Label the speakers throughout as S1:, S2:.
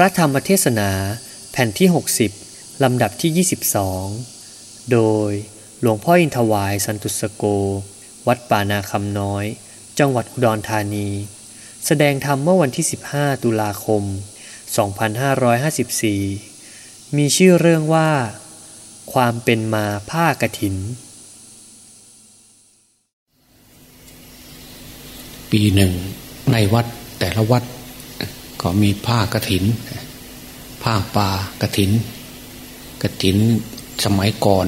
S1: ระธรรมเทศนาแผ่นที่ 60 ลำดับที่ 22 โดยหลวงพ่ออินทวายสันตุสโก วัดป่านาคำน้อย จังหวัดอุดรธานี แสดงธรรมเมื่อวันที่ 15 ตุลาคม 2554 มีชื่อเรื่องว่า ความเป็นมาผ้ากระถิน
S2: ปีหนึ่งในวัดแต่ละวัด ก็มีผ้ากระถิน ผ้าป่ากระถิน กระถินสมัยก่อน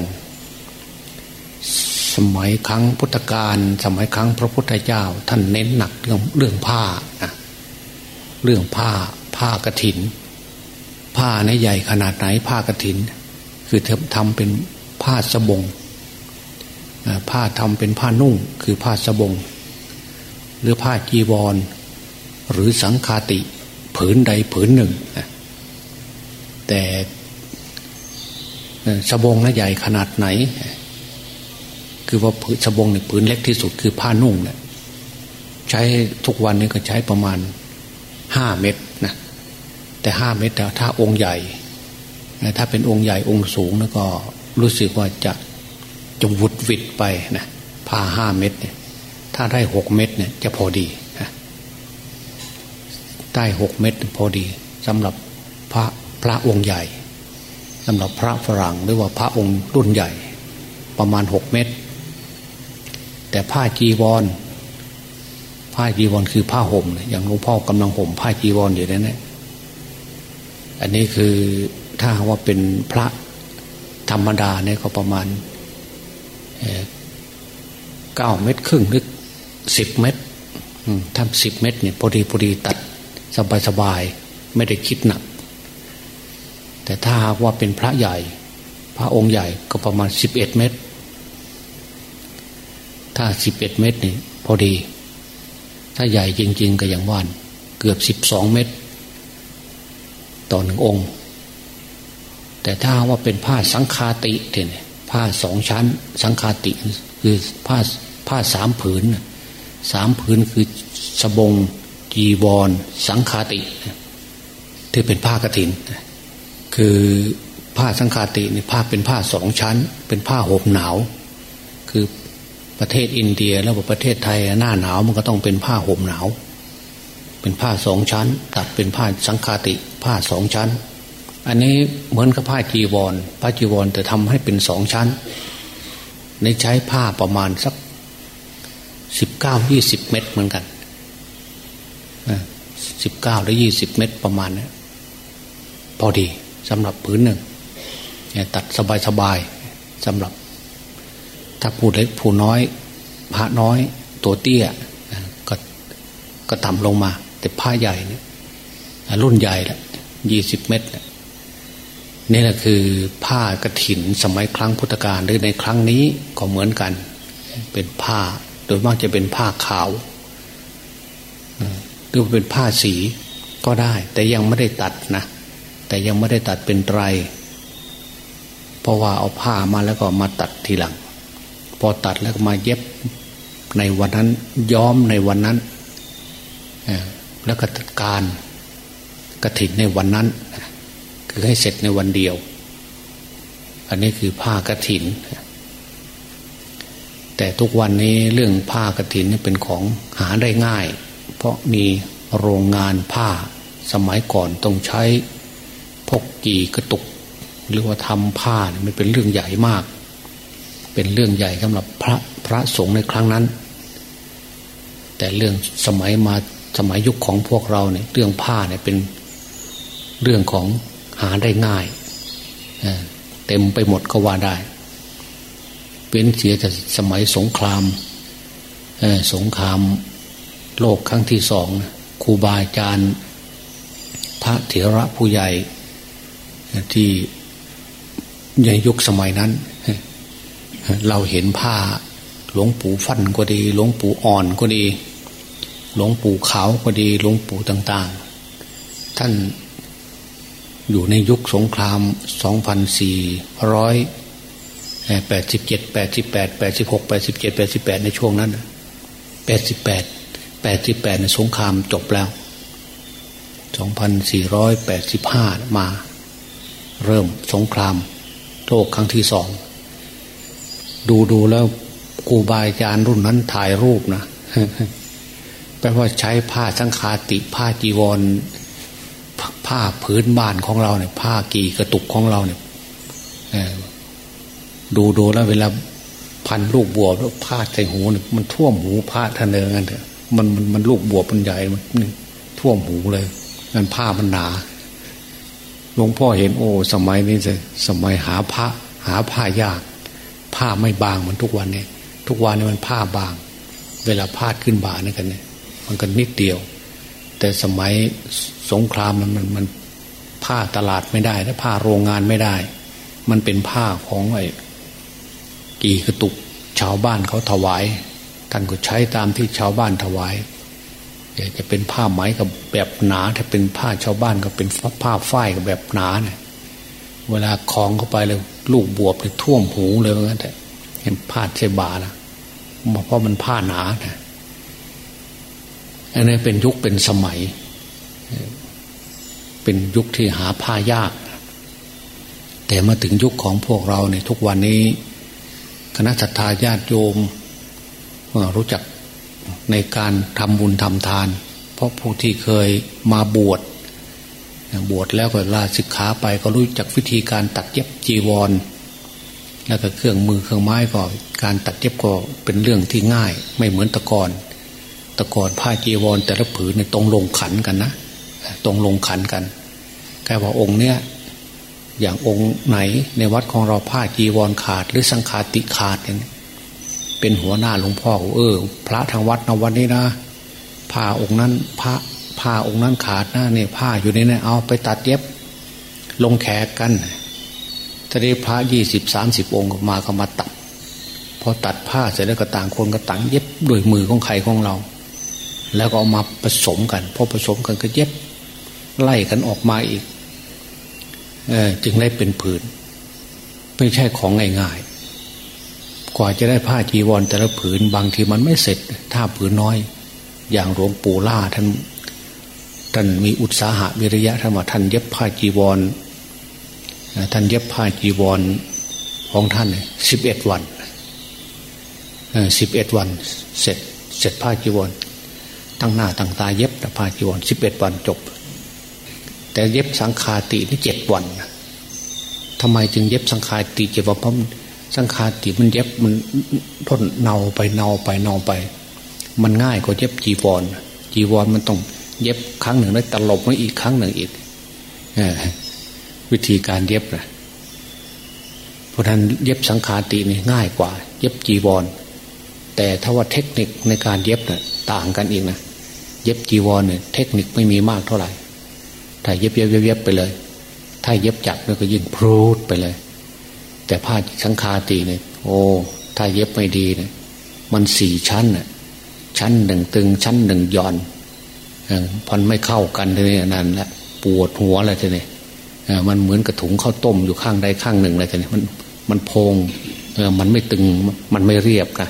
S2: สมัยครั้งพุทธกาลสมัยครั้งพระพุทธเจ้า ท่านเน้นหนักเรื่องเรื่องผ้านะเรื่องผ้าผ้ากระถิน ผ้าในใหญ่ขนาดไหนผ้ากระถิน คือทำเป็นผ้าสบงผ้าทำเป็นผ้านุ่งคือผ้าสบง หรือผ้าจีวร หรือสังคาติ ผืนใดผืนหนึ่ง แต่สบงนะใหญ่ขนาดไหน คือว่าผืนสบงเนี่ยผืนเล็กที่สุดคือผ้านุ่งเนี่ยใช้ทุกวันนี้ก็ใช้ประมาณห้าเมตรนะแต่ห้าเมตรถ้าองค์ใหญ่ถ้าเป็นองค์ใหญ่องค์สูงแล้วก็รู้สึกว่าจะจะวุดวิดไปนะผ้าห้าเมตรเนี่ยถ้าได้หกเมตรเนี่ยจะพอดี ได้หกเม็ดพอดีสำหรับพระพระองค์ใหญ่สำหรับพระฝรั่งหรือว่าพระองค์รุ่นใหญ่ ประมาณหกเม็ดแต่ผ้าจีวร ผ้าจีวรคือผ้าห่มอย่างหลวงพ่อกำลังห่มผ้าจีวรอยู่นั่นแหละอันนี้คือถ้าว่าเป็นพระธรรมดาเนี่ยก็ประมาณเก้าเม็ดครึ่งหรือสิบเม็ดทำสิบเม็ดเนี่ยพอดีพอดีตัด สบายสบายไม่ได้คิดหนัก แต่ถ้าหากว่าเป็นพระใหญ่ พระองค์ใหญ่ก็ประมาณสิบเอ็ดเมตร ถ้าสิบเอ็ดเมตรนี่พอดี ถ้าใหญ่จริง ๆ ก็อย่างว่านเกือบสิบสองเมตร ต่อหนึ่งองค์ แต่ถ้าว่าเป็นผ้าสังคาติเนี่ยผ้าสองชั้น สังคาติคือผ้าผ้าสามผืนสามผืนคือสบง จีวร สังคาติที่เป็นผ้ากรถิน คือผ้าสังคาตินี่ผ้าเป็นผ้าสองชั้น เป็นผ้าห่มหนาว คือประเทศอินเดียแล้วประเทศไทยหน้าหนาวมันก็ต้องเป็นผ้าห่มหนาว เป็นผ้าสองชั้น ตัดเป็นผ้าสังคาติ ผ้าสองชั้น อันนี้เหมือนกับผ้าจีวร ผ้าจีวรแต่ทำให้เป็นสองชั้น ในใช้ผ้าประมาณสักสิบเก้ายี่สิบเมตรเหมือนกัน สิบเก้าหรือยี่สิบเมตรประมาณนี้พอดีสำหรับพื้นหนึ่งตัดสบายๆสำหรับ ถ้าผู้เล็กผู้น้อย พระน้อยตัวเตี้ยก็ก็ต่ำลงมา แต่ผ้าใหญ่เนี่ยรุ่นใหญ่ละยี่สิบเมตรนี่แหละคือผ้ากระถินสมัยครั้งพุทธกาลหรือในครั้งนี้ก็เหมือนกัน เป็นผ้าโดยมากจะเป็นผ้าขาว หรือเป็นผ้าสีก็ได้ แต่ยังไม่ได้ตัดนะแต่ยังไม่ได้ตัดเป็นไตร เพราะว่าเอาผ้ามาแล้วก็มาตัดทีหลัง พอตัดแล้วก็มาเย็บในวันนั้นย้อมในวันนั้นแล้วก็การกระถินในวันนั้น คือให้เสร็จในวันเดียว อันนี้คือผ้ากระถิน แต่ทุกวันนี้เรื่องผ้ากระถินนี่เป็นของหาได้ง่าย เพราะมีโรงงานผ้าสมัยก่อนต้องใช้พกกีกระตุก หรือว่าทำผ้าเนี่ยมันเป็นเรื่องใหญ่มาก เป็นเรื่องใหญ่สำหรับพระพระสงฆ์ในครั้งนั้น แต่เรื่องสมัยมาสมัยยุคของพวกเราเนี่ยเรื่องผ้าเนี่ยเป็นเรื่องของหาได้ง่ายเต็มไปหมดก็ว่าได้เป็นเสียแต่สมัยสงครามสงคราม โลกครั้งที่สองครูบาอาจารย์ พระเถระผู้ใหญ่ ที่ในยุคสมัยนั้น เราเห็นผ้าหลวงปู่ฟันก็ดี หลวงปู่อ่อนก็ดี หลวงปู่ขาวก็ดี หลวงปู่ต่าง ๆ ท่านอยู่ในยุคสงคราม 2,400 87 88 86 87 88 ในช่วงนั้น 88 แปดสิบแปดในสงครามจบแล้ว2485มา เริ่มสงครามโลกครั้งที่สอง ดูดูแล้วกูบายจารรุ่นนั้นถ่ายรูปนะแปลว่าใช้ผ้าสังคาติผ้าจีวร ผ้าพื้นบ้านของเราเนี่ย ผ้ากีกระตุกของเราเนี่ยดูดูแล้วเวลาพันลูกบัวแล้วผ้าใส่หูเนี่ยมันท่วมหูผ้าท่านงกันเถอะ มันมันมันลูกบัวมันใหญ่มันท่วมหูเลยนั่นผ้ามันหนาหลวงพ่อเห็นโอ้ สมัยนี้จะสมัยหาผ้าหาผ้ายาก ผ้าไม่บางเหมือนทุกวันนี้ทุกวันนี้มันผ้าบาง เวลาพาดขึ้นบ่านี่กันเนี่ยมันก็นิดเดียว แต่สมัยสงครามมันมันมันผ้าตลาดไม่ได้และผ้าโรงงานไม่ได้ มันเป็นผ้าของไอ้กี่กระตุกชาวบ้านเขาถวาย ท่านก็ใช้ตามที่ชาวบ้านถวายจะเป็นผ้าไหมกับแบบหนา ถ้าเป็นผ้าชาวบ้านก็เป็นผ้าฝ้ายกับแบบหนาเนี่ยเวลาคล้องเข้าไปเลยลูกบวบเลยท่วมหูเลยเหมือนกันแต่เห็นผ้าเชบาละเพราะมันผ้าหนานะอันนี้เป็นยุคเป็นสมัย เป็นยุคที่หาผ้ายาก แต่มาถึงยุคของพวกเราเนี่ยทุกวันนี้ คณะสัตยาญาติโยม รู้จักในการทำบุญทำทาน เพราะผู้ที่เคยมาบวชบวชแล้วก็ลาสิกขาไปก็รู้จักวิธีการตัดเย็บจีวร แล้วก็เครื่องมือเครื่องไม้ก็การตัดเย็บก็เป็นเรื่องที่ง่าย ไม่เหมือนตะกอนตะกอนผ้าจีวร แต่ละผืนในตรงลงขันกันนะตรงลงขันกันแค่ว่าองค์เนี้ยอย่างองค์ไหนในวัดของเราผ้าจีวรขาด หรือสังฆาติขาดเนี่ย เป็นหัวหน้าหลวงพ่อเออ พระทางวัดนะวันนี้นะผ้าองค์นั้นพระผ้าองค์นั้นขาดนะเนี่ยผ้าอยู่ในนี้เอาไปตัดเย็บ ลงแขกกันถ้าได้พระยี่สิบสามสิบองค์มาก็มาตัดพอตัดผ้าเสร็จแล้วก็ต่างคนก็ต่างเย็บโดยมือของใครของเรา แล้วก็เอามาผสมกันพอผสมกันก็เย็บ ไล่กันออกมาอีกเออจึงได้เป็นผืน ไม่ใช่ของง่าย กว่าจะได้ผ้าจีวรแต่ละผืนบางทีมันไม่เสร็จ ถ้าผืนน้อย อย่างหลวงปู่ล่าท่านท่านมีอุตสาหะวิริยะท่านว่าท่านเย็บผ้าจีวรท่านเย็บผ้าจีวรของท่านสิบเอ็ดวันสิบเอ็ดวัน เสร็จเสร็จผ้าจีวรตั้งหน้าตั้งตาเย็บแต่ผ้าจีวรสิบเอ็ดวันจบ แต่เย็บสังคาตินี่เจ็ดวันทำไมจึงเย็บสังคาติเจ็ดวันเพราะ สังขารติมันเย็บมันทนเนาไปเนาไปเนาไป มันง่ายกว่าเย็บจีวร จีวรมันต้องเย็บครั้งหนึ่งแล้วตลบมาอีกครั้งหนึ่งอีกวิธีการเย็บนะเพราะนั้นเย็บสังขารตินี่ง่ายกว่า เย็บจีวร แต่ถ้าว่าเทคนิคในการเย็บนะ่ยต่างกันอีกนะเย็บจีวรเนี่ยเทคนิคไม่มีมากเท่าไหร่ถ้าเย็บเย็บเย็บไปเลย ถ้าเย็บจับเนี่ก็ยิ่งพรูดไปเลย แต่ผ้าสังคาตีเนี่ยโอ้ถ้าเย็บไม่ดีเนี่ยมันสี่ชั้นน่ะชั้นหนึ่งตึง ชั้นหนึ่งย่อนพันไม่เข้ากันเลยนั่นแหละปวดหัวอะไรทีนี้มันเหมือนกระถุงข้าวต้มอยู่ข้างใดข้างหนึ่งอะไรทีนี้มันมันโพงมันไม่ตึงมันไม่เรียบนะ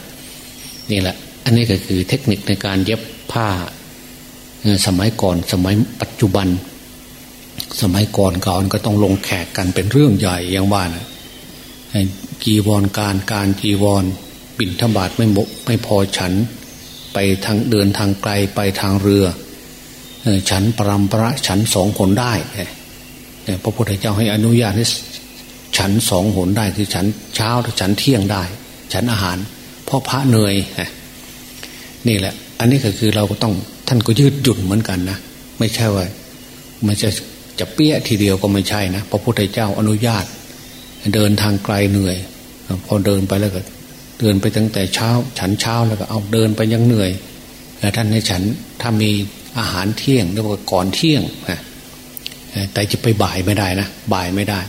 S2: นี่แหละ อันนี้ก็คือเทคนิคในการเย็บผ้าสมัยก่อนสมัยปัจจุบัน สมัยก่อนก่อนก็ต้องลงแขกกันเป็นเรื่องใหญ่อย่างว่านะ จีวรการการจีวรบินธบาตไม่หมไม่พอฉัน ไปทางเดินทางไกลไปทางเรือฉันปรำประฉันสองคนได้พระพุทธเจ้าให้อนุญาตให้ฉันสองหนได้คือฉันเช้าหรือฉันเที่ยงได้ ฉันอาหารเพราะพระเหนื่อยนี่แหละ อันนี้ก็คือเราก็ต้องท่านก็ยืดหยุ่นเหมือนกันนะไม่ใช่ว่ามันจะจะเปี้ยทีเดียวก็ไม่ใช่นะพระพุทธเจ้าอนุญาต เดินทางไกลเหนื่อย พอเดินไปแล้วก็ เดินไปตั้งแต่เช้า ฉันเช้าแล้วก็เอาเดินไปยังเหนื่อยท่านให้ฉันถ้ามีอาหารเที่ยงเรียกว่าก่อนเที่ยงนะแต่จะไปบ่ายไม่ได้นะบ่ายไม่ได้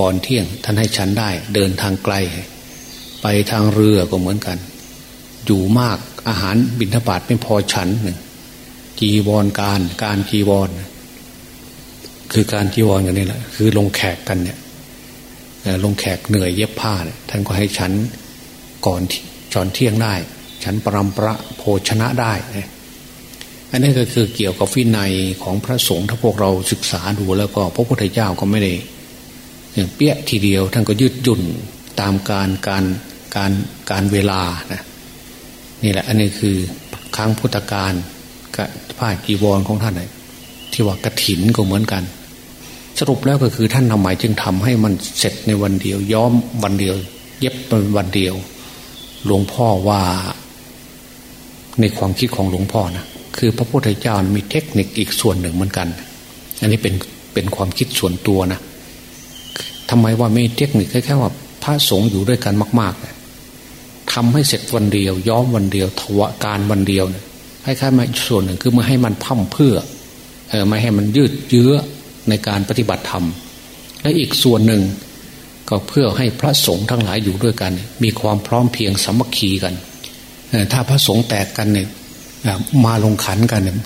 S2: ก่อนเที่ยง ท่านให้ฉันได้ เดินทางไกล ไปทางเรือก็เหมือนกัน อยู่มากอาหารบิณฑบาตไม่พอฉันหนึ่งจีวรการ การจีวร คือการจีวรกันนี่แหละคือลงแขกกันเนี่ย ลงแขกเหนื่อยเย็บผ้าเนี่ยท่านก็ให้ฉันก่อนจอนเที่ยงได้ ฉันปรำประโภชนะได้อัอันนี้ก็คือเกี่ยวกับวินัยของพระสงฆ์ถ้าพวกเราศึกษาดูแล้วก็พระพุทธเจ้าก็ไม่ได้เปี้ยทีเดียวท่านก็ยืดหยุ่นตามการการการการเวลานะนี่แหละ อันนี้คือครั้งพุทธกาลผ้าจีวรของท่านที่ว่ากระถินก็เหมือนกัน สรุปแล้วก็คือท่านทำไมจึงทำให้มันเสร็จในวันเดียว ย้อมวันเดียว เย็บเป็นวันเดียว หลวงพ่อว่า ในความคิดของหลวงพ่อนะคือพระพุทธเจ้ามีเทคนิคอีกส่วนหนึ่งเหมือนกัน อันนี้เป็นเป็นความคิดส่วนตัวนะทำไมว่าไม่เทคนิคแค่แค่ว่าพระสงฆ์อยู่ด้วยกันมากๆทำให้เสร็จวันเดียว ย้อมวันเดียวทวการวันเดียวเนี่ยให้ค่มาส่วนหนึ่งคือมาให้มันพั่มเพื่อเออไม่ให้มันยืดเยื้อ ในการปฏิบัติธรรม และอีกส่วนหนึ่ง ก็เพื่อให้พระสงฆ์ทั้งหลายอยู่ด้วยกัน มีความพร้อมเพียงสามัคคีกันถ้าพระสงฆ์แตกกันเนี่ยมาลงขันกันเนี่ย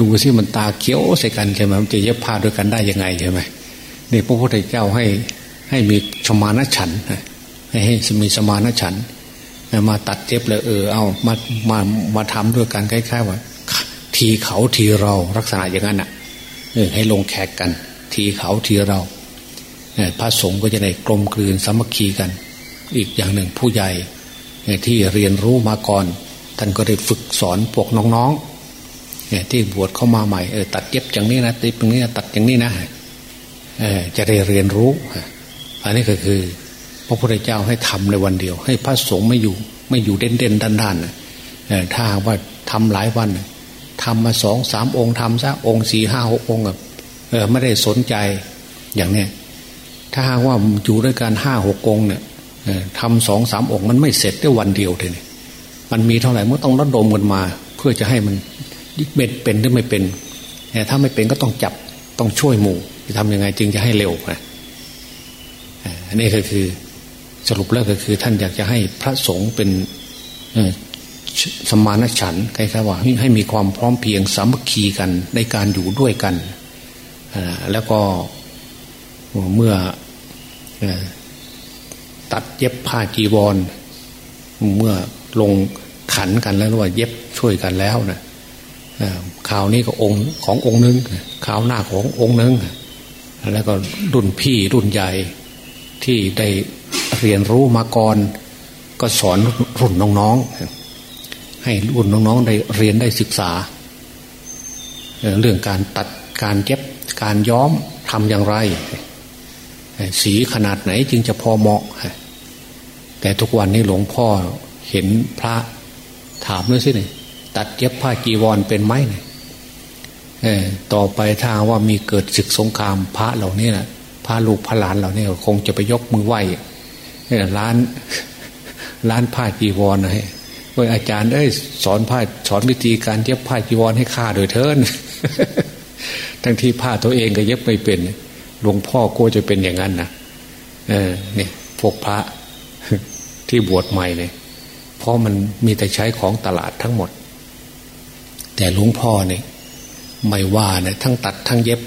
S2: ดูสิมันตาเขียวใส่กันใช่ไหมมันจะเย็บผ้าด้วยกันได้ยังไงใช่ไหมนี่พระพุทธเจ้าให้ให้มีสมานฉันให้ให้มีสมานฉันมาตัดเจ็บเลยเออเอามามามาทำด้วยกันคล้ายๆว่า ทีเขาทีเราลักษณะอย่างนั้นอะ ให้ลงแขกกัน ทีเขาทีเราพระสงฆ์ก็จะได้กลมกลืนสามัคคีกัน อีกอย่างหนึ่งผู้ใหญ่ที่เรียนรู้มาก่อน ท่านก็ได้ฝึกสอนพวกน้องๆที่บวชเข้ามาใหม่เออตัดเย็บอย่างนี้นะติดอย่างนี้ตัดอย่างนี้นะจะได้เรียนรู้อันนี้ก็คือ พระพุทธเจ้าให้ทำในวันเดียว ให้พระสงฆ์ไม่อยู่ไม่อยู่เด่นเด่นด้านด้านถ้าว่าทำหลายวัน ทำมาสองสามองค์ทำซะองค์สี่ห้าหกองค์แบบเออไม่ได้สนใจอย่างเนี้ยถ้าว่าอยู่ด้วยกันห้าหกองค์เนี่ยทำสองสามองค์มันไม่เสร็จได้วันเดียวเลยมันมีเท่าไหร่มันต้องระดมกันมา เพื่อจะให้มันเป็นเป็นหรือไม่เป็นแต่ถ้าไม่เป็นก็ต้องจับต้องช่วยหมู่จะทำยังไงจึงจะให้เร็วนะอันนี้ก็คือสรุปแล้วก็คือท่านอยากจะให้พระสงฆ์เป็น สมานฉันท์ใครๆว่าให้มีความพร้อมเพียงสามัคคีกันในการอยู่ด้วยกันแล้วก็เมื่อตัดเย็บผ้าจีวร เมื่อลงขันกันแล้วว่าเย็บช่วยกันแล้วนะข่าวนี้ก็องค์ขององค์นึงข่าวหน้าขององค์นึงแล้วก็รุ่นพี่รุ่นใหญ่ที่ได้เรียนรู้มาก่อน ก็สอนรุ่นน้องๆ ให้รุ่นน้องๆได้เรียนได้ศึกษา เรื่องการตัดการเย็บการย้อมทำอย่างไร สีขนาดไหนจึงจะพอเหมาะ แต่ทุกวันนี้หลวงพ่อเห็นพระถามด้วยสิเนี่ยตัดเย็บผ้าจีวรเป็นไหมเนี่ยต่อไปถ้าว่ามีเกิดศึกสงครามพระเหล่านี้นะพระลูกพระหลานเหล่านี้คงจะไปยกมือไหว้ร้านร้านผ้าจีวรนะฮะ ว่าอาจารย์เอ้ยสอนผ้าสอนวิธีการเย็บผ้าจีวรให้ข้าโดยเทินทั้งที่ผ้าตัวเองก็เย็บไม่เป็นหลวงพ่อก็จะเป็นอย่างนั้นนะเออเนี่ยพวกพระที่บวชใหม่เนี่ยเพราะมันมีแต่ใช้ของตลาดทั้งหมด แต่หลวงพ่อเนี่ยไม่ว่าเนี่ยทั้งตัดทั้งเย็บ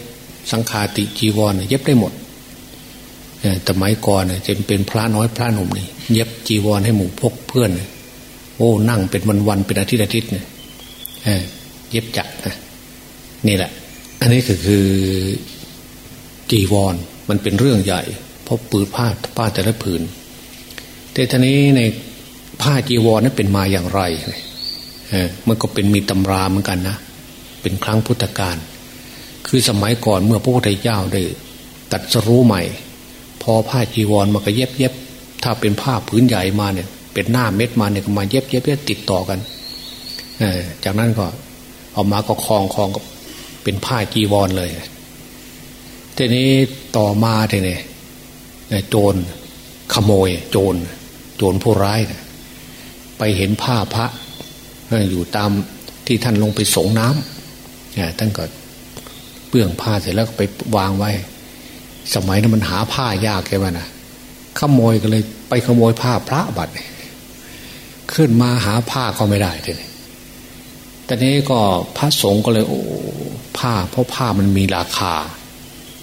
S2: สังคาติจีวรเย็บได้หมดแต่ไม้ก่อนเนี่ยจะเป็นพระน้อยพระหนุ่มนี่เย็บจีวรให้หมู่พกเพื่อนโอ้นั่งเป็นวันวันเป็นอาทิตย์อาทิตย์เนี่ยเย็บจักนะนี่แหละ อันนี้ก็คือจีวรมันเป็นเรื่องใหญ่ เพราะปืนผ้าผ้าแต่ละผืน แต่ทีนี้ในผ้าจีวรนั้นเป็นมาอย่างไรเมันก็เป็นมีตำราเหมือนกันนะเป็นครั้งพุทธกาลคือสมัยก่อนเมื่อพระพุทธเจ้าได้ตัดสรู้ใหม่ พอผ้าจีวรมันก็เย็บเย็บถ้าเป็นผ้าพื้นใหญ่มาเนี่ย เป็นหน้าเม็ดมาเนี่ยมาเย็บเย็บเย็บติดต่อกันเอจากนั้นก็เอามาก็คลองคลองก็เป็นผ้าจีวรเลย ทีนี้ต่อมาทีนี้โจรขโมย โจร โจรผู้ร้ายนะไปเห็นผ้าพระอยู่ตามที่ท่านลงไปสงน้ำท่านก็เปื้องผ้าเสร็จแล้วก็ไปวางไว้ สมัยนั้นมันหาผ้ายากแค่ไหมนะขโมยก็เลย ไปขโมยผ้าพระบัตร ขึ้นมาหาผ้าก็ไม่ได้เลยตอนนี้ก็พระสงฆ์ก็เลยโอ้ผ้า เพราะผ้ามันมีราคา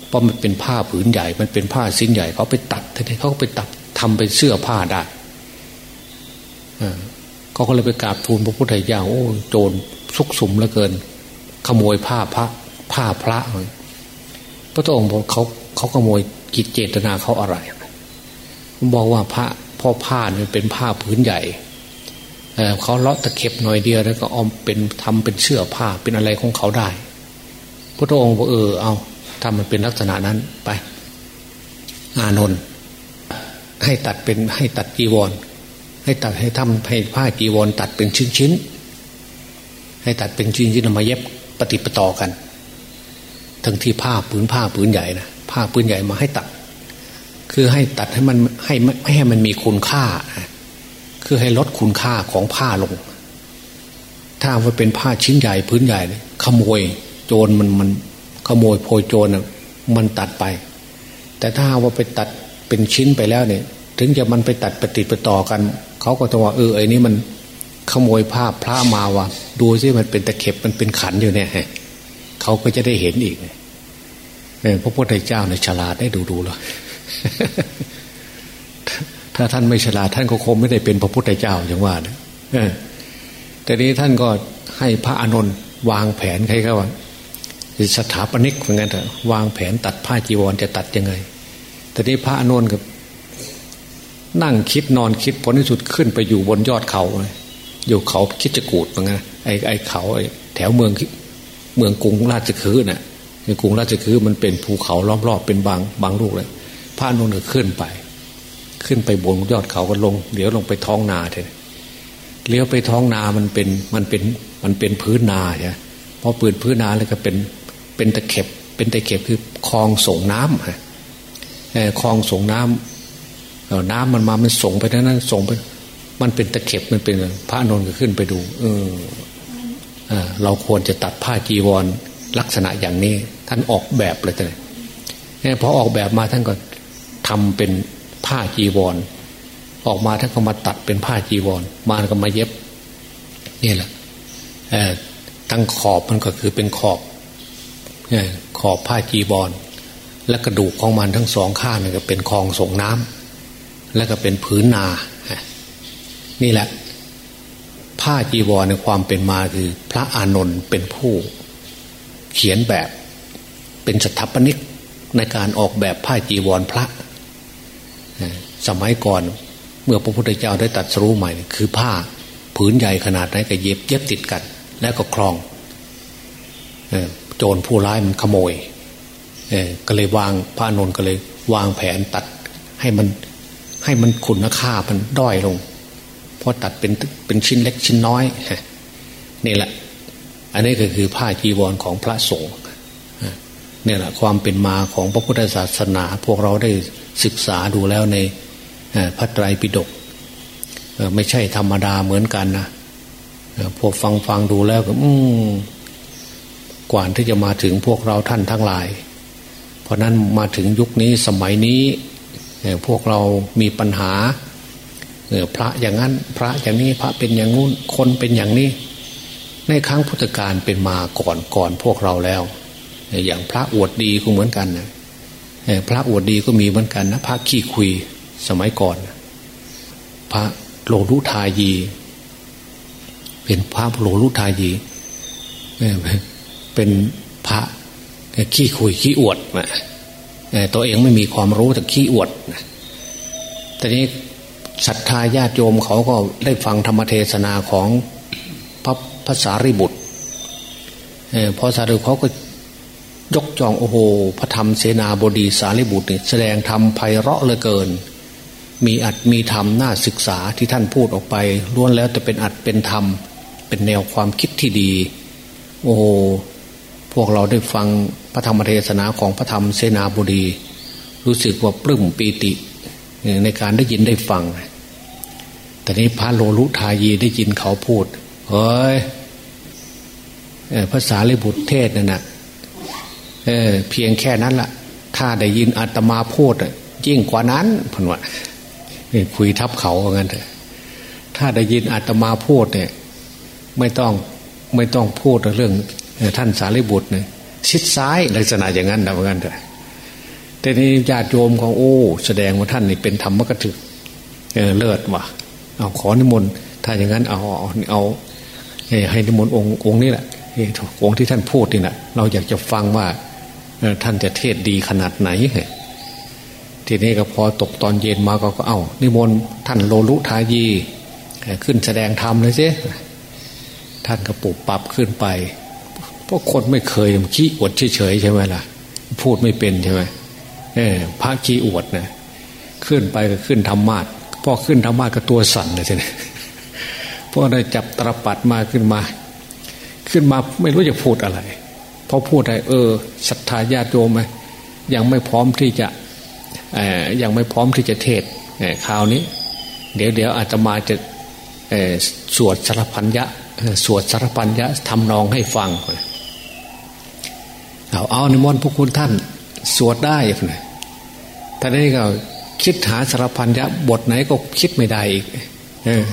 S2: เพราะมันเป็นผ้าผืนใหญ่ มันเป็นผ้าสิ้นใหญ่เขาไปตัดทีนี้เขาก็ไปตัดทำเป็นเสื้อผ้าได้เขาก็เลยไปกราบทูลพระพุทธเจ้าโอ้โจรซุกสุมเหลือเกิน ขโมยผ้าพระผ้าพระพระองค์บอกเขาเขาขโมยกิจเจตนาเขาอะไรบอกว่าพระพ่อผ้าเนี่ยเป็นผ้าพื้นใหญ่ เเขาเลาะตะเข็บหน่อยเดียวแล้วก็ออมเป็นทำเป็นเสื้อผ้าเป็นอะไรของเขาได้ พระองค์บอกเออเอาถ้ามันเป็นลักษณะนั้นไป อานนท์ให้ตัดเป็นให้ตัดจีวร ให้ตัดให้ทำให้ผ้าจีวร ตัดเป็นชิ้นชิ้นให้ตัดเป็นชิ้นชิ้นมาเย็บปฏิปต่อกัน ทั้งที่ผ้าปืนผ้าปืนใหญ่นะผ้าปืนใหญ่มาให้ตัด คือให้ตัดให้มันให้ไม่ให้มันมีคุณค่า คือให้ลดคุณค่าของผ้าลง ถ้าว่าเป็นผ้าชิ้นใหญ่พื้นใหญ่ขโมยโจรมันมันขโมยโพยโจรมันตัดไป แต่ถ้าว่าไปตัดเป็นชิ้นไปแล้วเนี่ย ถึงจะมันไปตัดปฏิปต่อกัน เขาก็จะว่าเออไอ้นี่มันขโมยผ้าพระมาวะดูซิมันเป็นตะเข็บมันเป็นขันอยู่เนี่ยเขาก็จะได้เห็นอีกเนี่ยพระพุทธเจ้าเนี่ยฉลาดได้ดูดูแล้ว ถ้าท่านไม่ฉลาดท่านก็คงไม่ได้เป็นพระพุทธเจ้าอย่างว่านะแต่นี้ท่านก็ให้พระอานนท์วางแผนใครก็ว่าสถาปนิกเหมือนกันเถอะวางแผนตัดผ้าจีวรจะตัดยังไง แต่นี้พระอานนท์กับนั่งคิดนอนคิดผลที่สุดขึ้นไปอยู่บนยอดเขาเลยอยู่เขาคิดจะกูดเหมือนกันไอ้ไอ้เขาไอ้แถวเมืองเมืองกรุงราชคือน่ะในกรุงราชคือมันเป็นภูเขาล้อมรอบเป็นบางบางลูกเลยพระนนท์ก็ขึ้นไป ขึ้นไปบนยอดเขาก็ลงเดี๋ยวลงไปท้องนาเถอะเลี้ยวไปท้องนามันเป็นมันเป็นมันเป็นพื้นนาใช่เพราะปืนพื้นนาแล้วก็เป็นเป็นตะเข็บ เป็นตะเข็บคือคลองส่งน้ำฮะคลองส่งน้ำน้ำมันมามันส่งไปนั้นส่งไป มันเป็นตะเข็บมันเป็นพระนนท์ก็ขึ้นไปดู เออเราควรจะตัดผ้าจีวรลักษณะอย่างนี้ ท่านออกแบบเลยแต่เนี่ยพอออกแบบมาท่านก็ทำเป็น ผ้าจีวร ออกมาท่านก็มาตัดเป็นผ้าจีวร มาก็มาเย็บนี่แหละตั้งขอบมันก็คือเป็นขอบขอบผ้าจีวรและกระดูกของมันทั้งสองข้างนี่ก็เป็นคลองส่งน้ำและก็เป็นพื้นนา นี่แหละ ผ้าจีวรในความเป็นมาคือ พระอานนท์เป็นผู้เขียนแบบ เป็นสถาปนิกในการออกแบบผ้าจีวรพระ สมัยก่อน เมื่อพระพุทธเจ้าได้ตัดสรู้ใหม่ คือผ้าผืนใหญ่ขนาดไหนก็เย็บเย็บติดกัน แล้วก็คลองโจรผู้ร้ายมันขโมยก็เลยวางพระนนท์ก็เลย วางแผนตัดให้มันให้มันคุณค่ามันด้อยลงเพราะตัดเป็นเป็นชิ้นเล็กชิ้นน้อยนี่แหละ อันนี้ก็คือผ้าจีวรของพระสงฆ์เนี่ยแหละความเป็นมาของพระพุทธศาสนา พวกเราได้ ศึกษาดูแล้วในพระไตรปิฎกไม่ใช่ธรรมดาเหมือนกันนะพวกฟังฟังดูแล้วก็อืกว่าที่จะมาถึงพวกเราท่านทั้งหลาย เพราะนั้นมาถึงยุคนี้สมัยนี้พวกเรามีปัญหาพระอย่างนั้น พระอย่างนี้พระเป็นอย่างงู้นคนเป็นอย่างนี้ ในครั้งพุทธกาลเป็นมาก่อนก่อนพวกเราแล้ว อย่างพระอวดดีก็เหมือนกันนะ พระอวดดีก็มีเหมือนกันนะพระขี้คุยสมัยก่อน พระโลลุทายี เป็นพระโลลุทายี เป็นพระขี้คุยขี้อวดตัวเองไม่มีความรู้แต่ขี้อวดแต่นี้ศรัทธาญาติโยมเขาก็ได้ฟังธรรมเทศนาของพระภาษาริบุตรพอสารีเขาก็ ยกจองโอ้โหพระธรรมเสนาบดีสารีบุตรเนี่ยแสดงธรรมไพเราะเหลือเกิน มีอัดมีธรรมน่าศึกษาที่ท่านพูดออกไปล้วนแล้วแต่เป็นอัดเป็นธรรม เป็นแนวความคิดที่ดี โอ้พวกเราได้ฟังพระธรรมเทศนาของพระธรรมเสนาบดี รู้สึกว่าปลื้มปีติ ในการได้ยินได้ฟัง แต่นี้พระโลลุทายีได้ยินเขาพูดเฮ้ยภาษาลิบุตรเทศนั่นนะ เเพียงแค่นั้นละ่ะ ถ้าได้ยินอาตมาพูดยิ่งกว่านั้นพนวะนี่คุยทับเขาเหมือนกันเถอะถ้าได้ยินอาตมาพูดเนี่ย ไม่ต้องไม่ต้องพูดเรื่องท่านสารีบุตรเนี่ยชิดซ้ายลักษณะอย่างนั้นนะเหมือนกันเถอะแต่นี้ญาติโยมของโอ้ แสดงว่าท่านนี่เป็นธรรมกถึกเอเลิศว่ะ เอาขอนิมนต์ถ้าอย่างนั้นเอาเอาเอาให้นิมนต์องค์องค์นี้แหละองค์ที่ท่านพูดนี่แหละเราอยากจะฟังว่า ท่านจะเทศดีขนาดไหน ทีนี้ก็พอตกตอนเย็นมาก็ก็เอานิมนต์ท่านโลลุทายีขึ้นแสดงธรรมเลยสิท่านก็ปุบปับขึ้นไปเพราะคนไม่เคยขี้อวดเฉยๆใช่ไหมล่ะ พูดไม่เป็นใช่ไหมเออพระขี้อวดนะขึ้นไปก็ขึ้นธรรมาทพอขึ้นธรรมาทก็ตัวสั่นเลยใช่ไหมพอได้จับตรปัดมาขึ้นมา ขึ้นมาไม่รู้จะพูดอะไร พอพูดอะไรเออศรัทธาญาติโยมไหมยังไม่พร้อมที่จะยังไม่พร้อมที่จะเทศคราวนี้ เดี๋ยวเดี๋ยวอาจจะมาจะสวดสารพันยะสวดสารพันยะทำนองให้ฟังเอาเอาในมนพวกคุณท่าน สวดได้นะท่านนี้ก็คิดหาสารพันยะบทไหนก็คิดไม่ได้อีกเออ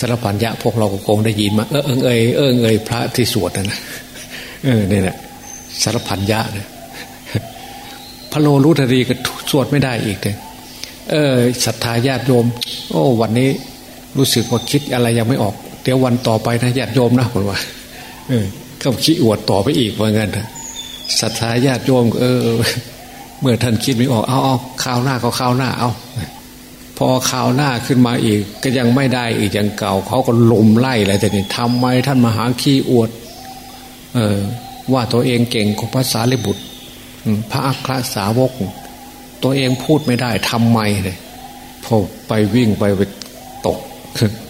S2: สารพันยะพวกเราก็คงได้ยินมาเออเออเออเออเออพระที่สวดนะนะเออเนี่ยแหละ สารพันยะเนะพระโลรุตรีก็สวดไม่ได้อีกเลยเออศรัทธาญาติโยม โอ้ วันนี้รู้สึกว่าคิดอะไรยังไม่ออก เดี๋ยววันต่อไปนะญาติโยมนะผมว่า เออก็ขี้อวดต่อไปอีกว่างั้นศรัทธาญาติโยม เออ เมื่อท่านคิดไม่ออกเอาเอาข้าวหน้าก็ข้าวหน้าเอาพอข่าวหน้าขึ้นมาอีก ก็ยังไม่ได้อีกอย่างเก่าเขาก็ลุมไล่อะไรแต่นี่ทำไมท่านมหาขี้อวด เออ ว่าตัวเองเก่งของภาษาลิบุตรพระอัครสาวก ตัวเองพูดไม่ได้ทำไมเลยพอไปวิ่งไปไปตก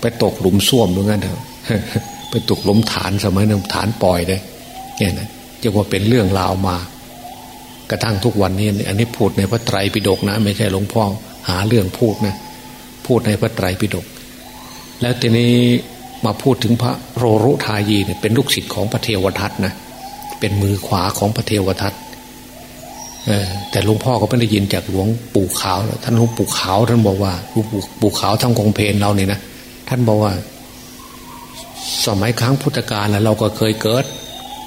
S2: ไปตกหลุมส้วมด้วยกันเถอะไปตกหลุมฐานสมัยนึงฐานปล่อยเลยเนี่ยนะจะว่าเป็นเรื่องราวมา กระทั่งทุกวันนี้อันนี้พูดในพระไตรปิฎกนะ ไม่ใช่หลวงพ่อหาเรื่องพูดนะพูดในพระไตรปิฎกแล้วทีนี้มาพูดถึงพระโรรุทายีเนี่ยเป็นลูกศิษย์ของพระเทวทัตนะ เป็นมือขวาของพระเทวทัตแต่หลวงพ่อก็ไม่ได้ยินจากหลวงปู่ขาว ท่านหลวงปู่ขาวท่านบอกว่าหลวงปู่ขาวทั้งกองเพลเราเนี่ยนะท่านบอกว่า สมัยครั้งพุทธกาลเราก็เคยเกิด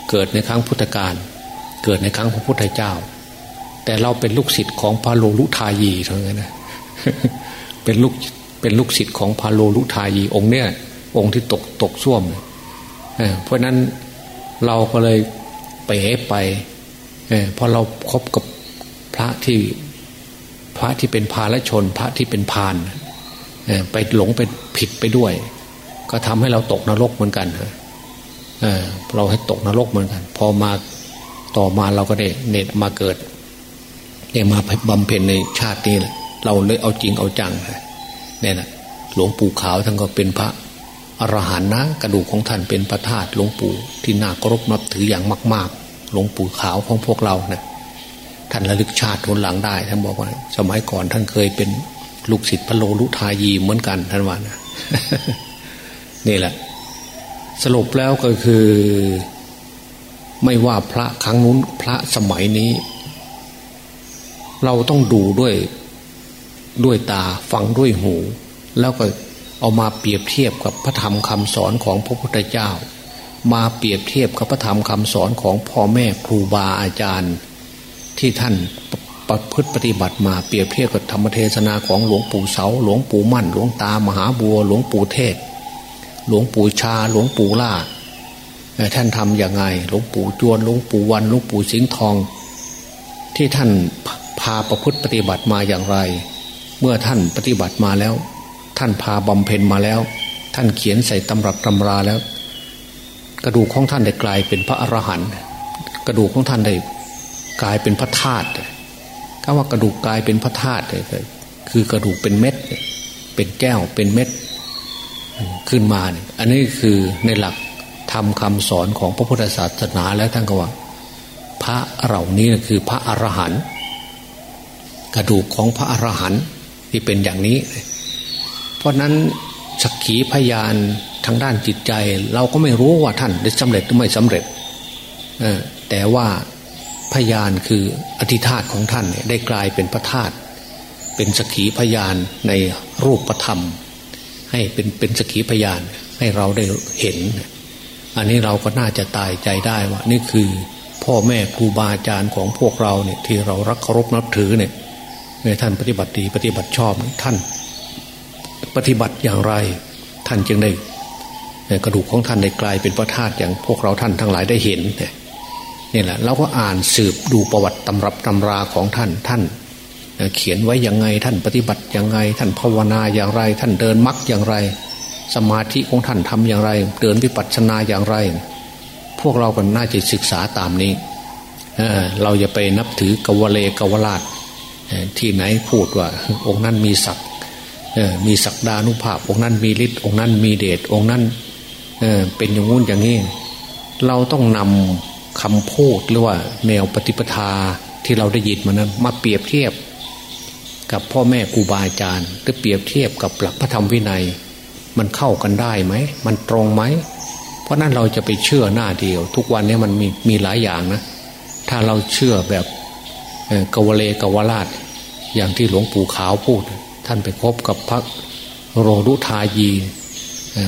S2: เกิดในครั้งพุทธกาลเกิดในครั้งพระพุทธเจ้า แต่เราเป็นลูกศิษย์ของพระโลลุทายีเท่านั้นนะเป็นลูกเป็นลูกศิษย์ของพาโลลุทายีองค์เนี่ย องค์ที่ตกตกส้วมเพราะนั้นเราก็เลย ไปไปเพราะเราครบกับพระที่พระที่เป็นพาลชน พระที่เป็นพานไปหลงไปผิดไปด้วย ก็ทำให้เราตกนรกเหมือนกันเเราให้ตกนรกเหมือนกัน พอมาต่อมาเราก็ได้เนตมาเกิดเนี่ยมาบำเพ็ญในชาตินี้เราเลยเอาจริงเอาจังเนี่ยนะหลวงปู่ขาวท่านก็เป็นพระ อรหันนะ กระดูกของท่านเป็นพระธาตุหลวงปู่ที่น่าเคารพนับถืออย่างมาก ๆ หลวงปู่ขาวของพวกเราเนะี่ยท่านระลึกชาติทนหลังได้ท่านบอกว่า สมัยก่อนท่านเคยเป็นลูกศิษย์พระโลลุทายีเหมือนกันท่านว่านะนี่แหละ สรุปแล้วก็คือ ไม่ว่าพระครั้งนู้นพระสมัยนี้ เราต้องดูด้วยด้วยตาฟังด้วยหู แล้วก็ เอามาเปรียบเทียบกับพระธรรมคำสอนของพระพุทธเจ้า มาเปรียบเทียบกับพระธรรมคำสอนของพ่อแม่ครูบาอาจารย์ ที่ท่านประพฤติปฏิบัติมาเปรียบเทียบกับธรรมเทศนาของหลวงปู่เสา หลวงปู่มั่น หลวงตามหาบัว หลวงปู่เทศ หลวงปู่ชา หลวงปู่ล่าท่านทำอย่างไง หลวงปู่จวน หลวงปู่วัน หลวงปู่สิงห์ทอง ที่ท่านพาประพฤติปฏิบัติมาอย่างไร เมื่อท่านปฏิบัติมาแล้ว ท่านพาบำเพ็ญมาแล้ว ท่านเขียนใส่ตำรับตำราแล้ว กระดูกของท่านได้กลายเป็นพระอรหันต์กระดูกของท่านได้กลายเป็นพระธาตุคำว่ากระดูกกลายเป็นพระธาตุคือกระดูกเป็นเม็ด เป็นแก้วเป็นเม็ด ขึ้นมาเนี่ยอันนี้คือในหลักทำคำสอนของพระพุทธศาสนาแล้วท่านก็ว่า พระเหล่านี้คือพระอรหันต์กระดูกของพระอรหันต์ที่เป็นอย่างนี้ เพราะนั้นสักขีพยานทางด้านจิตใจ เราก็ไม่รู้ว่าท่านได้สำเร็จหรือไม่สำเร็จแต่ว่าพยานคืออธิธาตของท่านได้กลายเป็นพระธาตุเป็นสักขีพยานในรูปธรรม ให้เป็นเป็นสักขีพยานให้เราได้เห็น อันนี้เราก็น่าจะตายใจได้ว่า นี่คือพ่อแม่ครูบาอาจารย์ของพวกเราเนี่ยที่เรารักเคารพนับถือเนี่ยท่านปฏิบัติดีปฏิบัติชอบท่าน ฏิบัติอย่างไร ท่านจึงได้กระดูกของท่านได้กลายเป็นพระธาตุอย่างพวกเราท่านทั้งหลายได้เห็นนี่แหละเราก็อ่านสืบดูประวัติตำรับตำราของท่านท่าน เขียนไว้ยังไงท่านปฏิบัติยังไง ท่านภาวนาอย่างไร ท่านเดินมรรคอย่างไร สมาธิของท่านทำอย่างไร เดินวิปัสสนาอย่างไร พวกเราก็น่าจะศึกษาตามนี้เเราอย่าไปนับถือกวเลกวราชที่ไหนพูดว่า องค์นั้นมีศักดิ์ มีศักดานุภาพองค์นั้นมีฤทธิ์องค์นั้นมีเดชองค์นั้นเเป็นอย่างงู้นอย่างนี้ เราต้องนำคำพูดหรือว่าแนวปฏิปทาที่เราได้ยินมานั้น มาเปรียบเทียบ กับพ่อแม่ครูบาอาจารย์หรือเปรียบเทียบกับหลักพระธรรมวินัย มันเข้ากันได้ไหมมันตรงไหมเพราะนั้นเราจะไปเชื่อหน้าเดียว ทุกวันนี้มันมีมีหลายอย่างนะ ถ้าเราเชื่อแบบกวเลกวราช อย่างที่หลวงปู่ขาวพูด ท่านไปพบกับพระโรดุทายี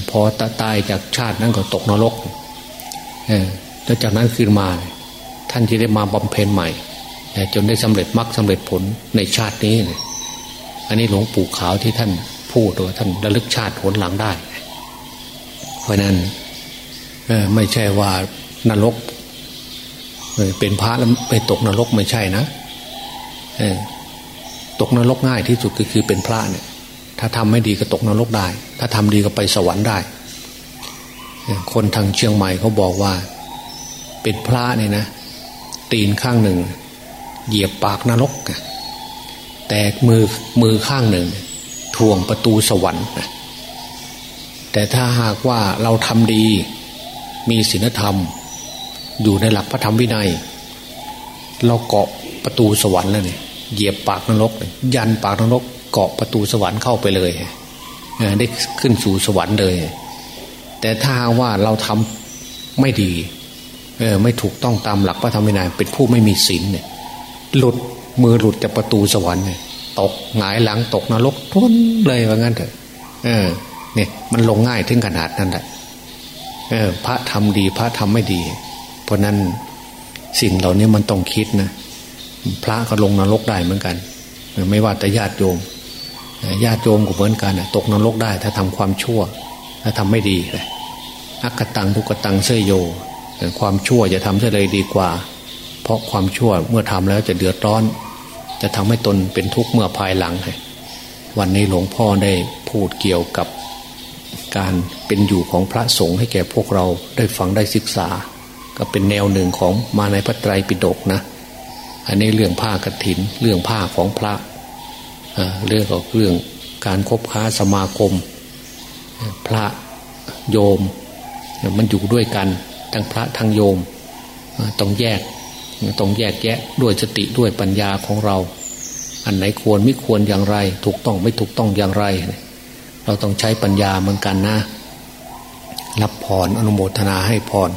S2: พอตาตายจากชาตินั้นก็ตกนรกแล้วจากนั้นขึ้นมา ท่านจะได้มาบำเพ็ญใหม่ จนได้สำเร็จมรรคสาเร็จผลในชาตินี้ อันนี้หลวงปู่ขาวที่ท่านพูดว่าท่านระลึกชาติผลหลังได้ เพราะนั้นไม่ใช่ว่านรกเป็นพระแล้วไปตกนรกไม่ใช่นะ ตกนรกง่ายที่สุดก็คือเป็นพระเนี่ย ถ้าทำไม่ดีก็ตกนรกได้ ถ้าทำดีก็ไปสวรรค์ได้ คนทางเชียงใหม่เขาบอกว่า เป็นพระเนี่ยนะ ตีนข้างหนึ่ง เหยียบปากนรกแต่มือมือข้างหนึ่งทวงประตูสวรรค์แต่ถ้าหากว่าเราทำดีมีศีลธรรม อยู่ในหลักพระธรรมวินัย เราเกาะประตูสวรรค์แล้วเนี่ย เหยียบปากนรกยันปากนรกเกาะประตูสวรรค์เข้าไปเลยได้ขึ้นสู่สวรรค์เลย แต่ถ้าว่าเราทำไม่ดีเออไม่ถูกต้องตามหลักพระธรรมวินัยเป็นผู้ไม่มีศีลเนี่ย หลุดมือหลุดจากประตูสวรรค์เนี่ยตกหงายหลังตกนรกทุนเลยว่างั้นเถอะเออ เนี่ย มันลงง่ายถึงขนาดนั้นแหละเออ พระทำดี พระทำไม่ดี เพราะนั้นสิ่งเหล่านี้มันต้องคิดนะ พระก็ลงนรกได้เหมือนกัน ไม่ว่าแต่ญาติโยมญาติโยมก็เหมือนกันตกนรกได้ ถ้าทำความชั่ว ถ้าทำไม่ดีเลยอักตังทุกตังเสยโย ความชั่วจะทำเสียเลยดีกว่า เพราะความชั่วเมื่อทำแล้วจะเดือดร้อน จะทำให้ตนเป็นทุกข์เมื่อภายหลัง วันนี้หลวงพ่อได้พูดเกี่ยวกับการเป็นอยู่ของพระสงฆ์ให้แก่พวกเราได้ฟังได้ศึกษา ก็เป็นแนวหนึ่งของมาในพระไตรปิฎกนะ อันนี้เรื่องผ้ากรถิน เรื่องผ้าของพระเรื่องของเรื่องการคบค้าสมาคม พระโยมมันอยู่ด้วยกันทั้งพระทั้งโยมต้องแยกต้องแยกแยะด้วยสติด้วยปัญญาของเรา อันไหนควรไม่ควรอย่างไร ถูกต้องไม่ถูกต้องอย่างไร เราต้องใช้ปัญญาเหมือนกันนะ รับพรออนุโมทนาให้พร